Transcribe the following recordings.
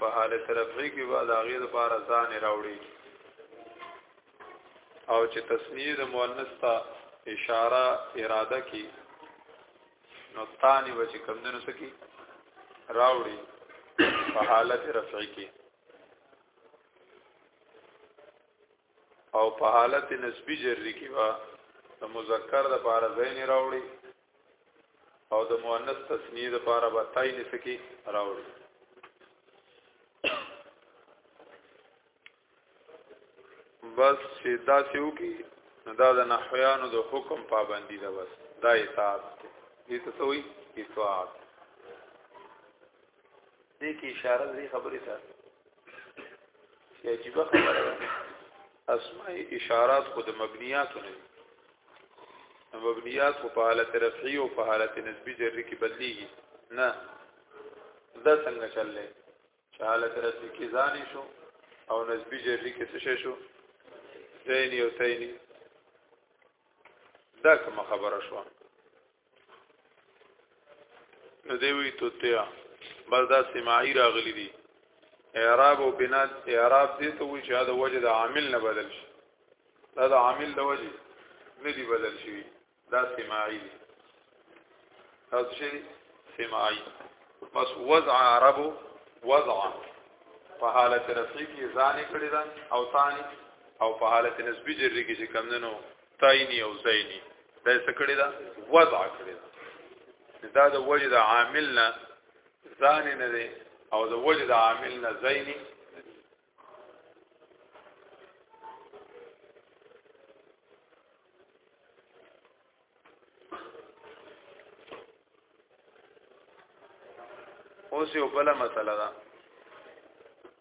په حالت رفعی کې بعد هغه د بار ځان راوړي او چې تسنیه د مؤنث ته اشاره اراده کی نو تانی و چې کم دنو سکی راوړي په حالت رفعی کې او په حالت نسبی جری کې وا د مذکر د بار ځین راوړي او د مؤنث تسنیه د پاره به تای نسکی راوړي بس چې دا سیو کی نو دا د نحویانو د حکم پابندی ده بس دا اطاعت دي ته سوې اطاعت دې کې اشاره دې خبرې ته چې عجیب خبره اسماء اشارات خو د مبنیات نه مبنیات خو په حالت رفعی او په حالت نسبی جری کې بدلیږي نه دا څنګه چللې چې حالت رفعی کې ځان شو او نسبی جری کې څه شو تینی او تینی دا کوم خبره شوه نو دی وی توتیا بس دا سماعی راغلی دی اعراب او بنا اعراب دې ته وی چې دا وجه د عامل نه بدل شي دا د عامل د وجه نه دی بدل شي دا سماعی دی تاسو شي سماعی بس وضع عرب وضع په حالت رفعی کې ځان کړی دا او ثاني او په حالت نسبی جری کې چې کم نه نو تاینی او زینی دا څه کړی دا وضع کړی دا د وجه د عامل نه ځان نه دی او د وجه د عامل نه زینی اوس یو بل مسله ده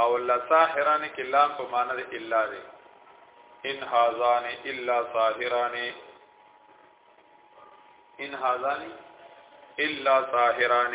او لساحران کې لام په معنی د الا دی ان هاذان الا ساحران ان هاذان الا ساحران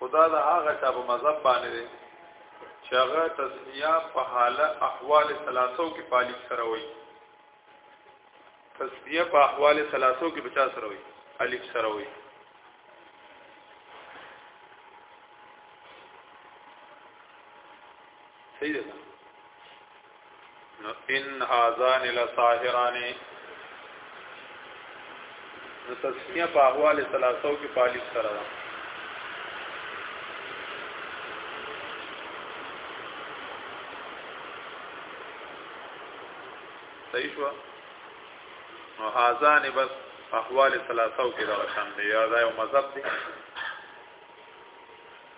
خدا د هغه چا په مذهب باندې دی چې هغه تسمیه په حاله احوال ثلاثو کې پالیک سره وي تسمیه په احوال ثلاثو کې بچا سره وي الف سره وي صحیح ده نو ان هاذان لساحران نو تسمیه په احوال ثلاثو کې پالیس سره ده صحیح شو نو هاذان بس احوال ثلاثو کې دا شان دی یا دا یو مذهب دی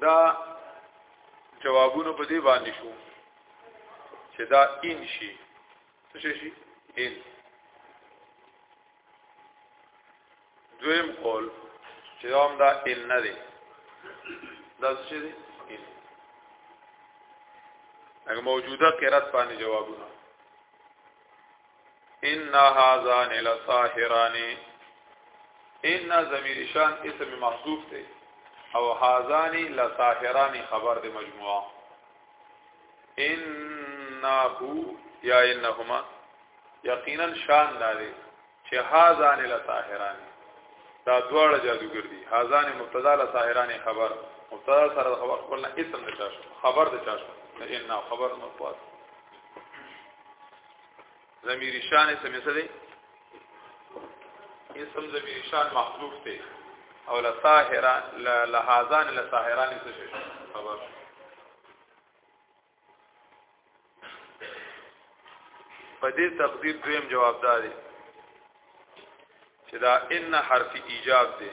دا جوابونه په دې باندې شو چې دا ان شي څه شي ان دویم قول چې هم دا ان نه دی دا څه دی ان هغه موجوده قرات باندې جوابونه ان هاذان لساحران ان ضمیر شان اسم محذوف ته او هاذان لساحران خبر د مجموعه انه یا انهما یقینا شان داري چې هاذان لساحران دا دواړه جادوګر دي هاذان مبتدا لساحران خبر مبتدا سره خبر خپل اسم د چا خبر د چا ان خبر مطلق ضمیر شان اسم څه دی اسم ضمیر شان محذوف دی او لساهران لهازان لساهران څه شي خبر په دې تقدیر دویم جوابدار دی چې دا ان حرف ایجاب دی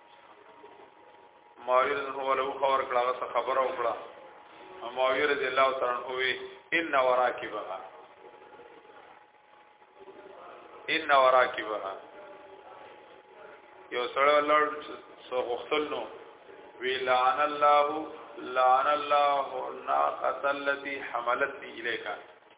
معاویه رضی الله عنه خبر کړه هغه خبر او کړه معاویه رضی الله تعالی عنہ وی ان وراکبها ان وراکبها یو سره لړ سو غختل نو وی لعن الله لعن الله الناقه التي حملتني اليك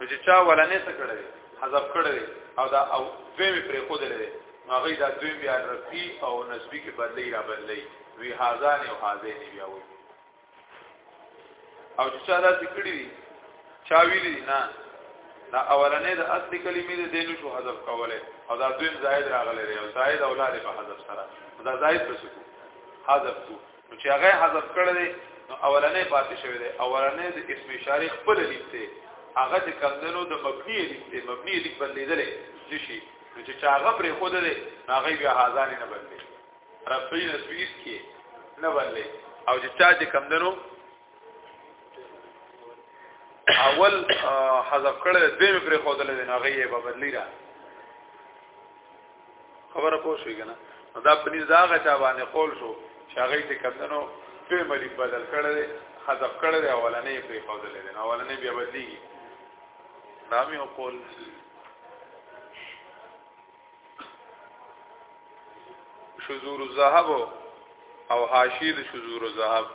نو چې چا ولنې څه کړی حذف کړی او دا او دوی پرې خو دلې هغه دا دوی بیا رفی او نسبی کې بدلی را بدلی وی هازان او هازین بیا وی او چې چا دا ذکر دی چا ویلی نه دا اولنې د اصل کلمې د دینو شو حذف کوله او دا دوی زائد راغلی او زائد اولاد په حذف سره دا زائد په سکو حذف کو نو چې هغه حذف کړی دی نو اولنې پاتې شوی دی اولنې د اسم اشاره خپل لیک دی هغه د کمندونو د مبني لیک دی مبني لیک بدلیدلې نشي نو چې هغه پرې خو دی هغه بیا هاذان نه بدلی رفعی نسویس کې نه بدلی او چې چا د کمندونو اول حذف کړل دوی پرې خو دی هغه یې بدلی را خبره پوه شوې کنه دا په دې ځاګه چا باندې قول شو چې هغه ته کتنو په ملي بدل کړل حذف کړل اولنې په فضل دي نو اولنې بیا بدلی نامي او قول شذور الذهب او حاشید شذور الذهب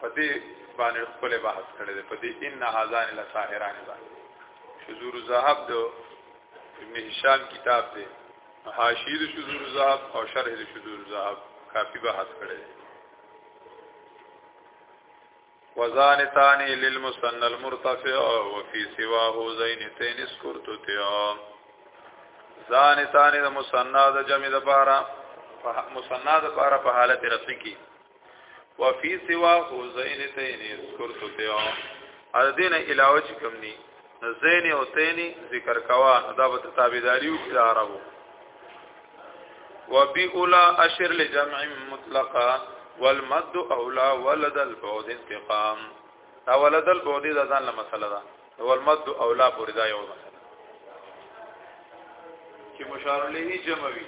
په دې باندې خپل بحث کړی دی په دې ان هاذان لساهران باندې شذور الذهب دو ابن هشام کتاب دی حاشیه د شذور ذهب او شرح د شذور ذهب کافی بحث کړی وزان ثانی للمسن المرتفع وفي سواه زين تين سكرت تيا زان ثانی د مسنا د جمع د بارا مسنا د بارا په حالت رفع کې وفي سوا هو زين تين ذکر تتيو ا دین علاوه چې کوم دي زین او تین ذکر کوا دا به تابعداري او عربو وبي اولا اشر لجمع مطلقا والمد اولا ولد البعد انتقام دا ولد البعد دا ځان له مسله ده والمد اولا پورې دا یو مسله چې مشار له جمع وي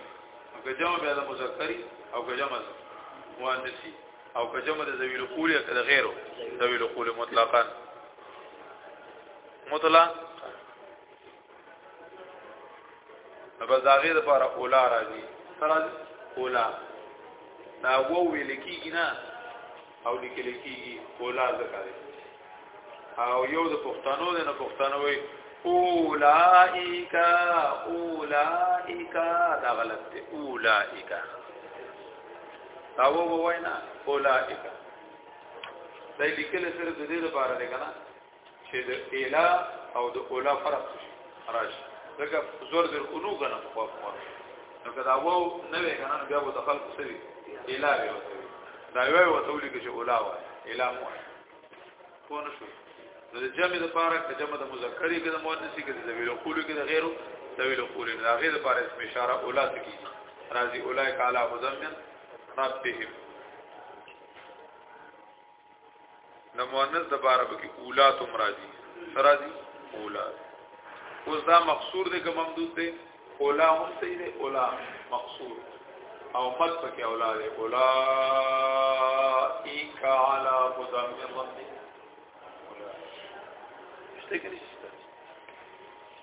او که جمع بیا د مذکری او که جمع مؤنثي او که جمع د ذویل قول یا د غیرو ذویل قول مطلقاً مطلق بس دا غیر لپاره اولا راځي سره اولا دا وو ویل کیږي نه او لیکل کیږي اولا زکه دی او یو د پښتنو د نه پښتنو وي اولائک اولائک دا غلط دی اولائک دا و وای نه اولائک دا لیکل سره د دې لپاره دی کنه چې د اله او د اولا فرق شي راشي ځکه زور زر اونو غنه په خوا خوا نو کدا وو نه وی غنه بیا وو دخل کو سوي اله وی دا وی وو ته ولي کې اولا وای اله مو کو نه شو نو د جمع د پاره د جمع د مذکری کې د مؤنثی کې د ویلو قول کې د غیرو د ویلو قول نه غیر د پاره اسم اشاره اولا ته کی راضی اولای کالا مزمن ربهم نو مؤنث د بار به کې اولاد هم راځي سرازي اولاد اوس دا مقصور دی که ممدود دی اولا هم صحیح دی اولا مقصور او مد پکې اولاد دی اولا ایک علی هدى من ربک شته کې